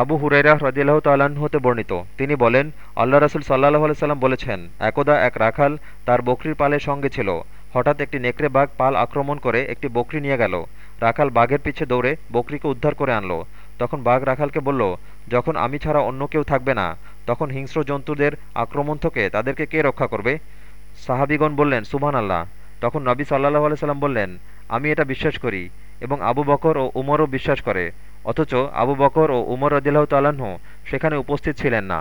আবু হুরাইরা হ্রদিল্লাহ তাল্লাহ্ন হতে বর্ণিত। তিনি বলেন, আল্লাহ রসুল সাল্লাহ আলাইসাল্লাম বলেছেন, একদা এক রাখাল তার বকরির পালের সঙ্গে ছিল। হঠাৎ একটি নেকড়ে বাঘ পাল আক্রমণ করে একটি বকরি নিয়ে গেল। রাখাল বাঘের পিছে দৌড়ে বকরিকে উদ্ধার করে আনলো। তখন বাঘ রাখালকে বলল, যখন আমি ছাড়া অন্য কেউ থাকবে না, তখন হিংস্র জন্তুদের আক্রমণ থেকে তাদেরকে কে রক্ষা করবে? সাহাবিগণ বললেন সুবহান আল্লাহ তখন নবী সাল্লাহ আলাইসাল্লাম বললেন, আমি এটা বিশ্বাস করি এবং আবু বকর ও উমরও বিশ্বাস করে। অথচ আবু বকর ও উমর রদিল্লাহ তাল্লাহ্ন সেখানে উপস্থিত ছিলেন না।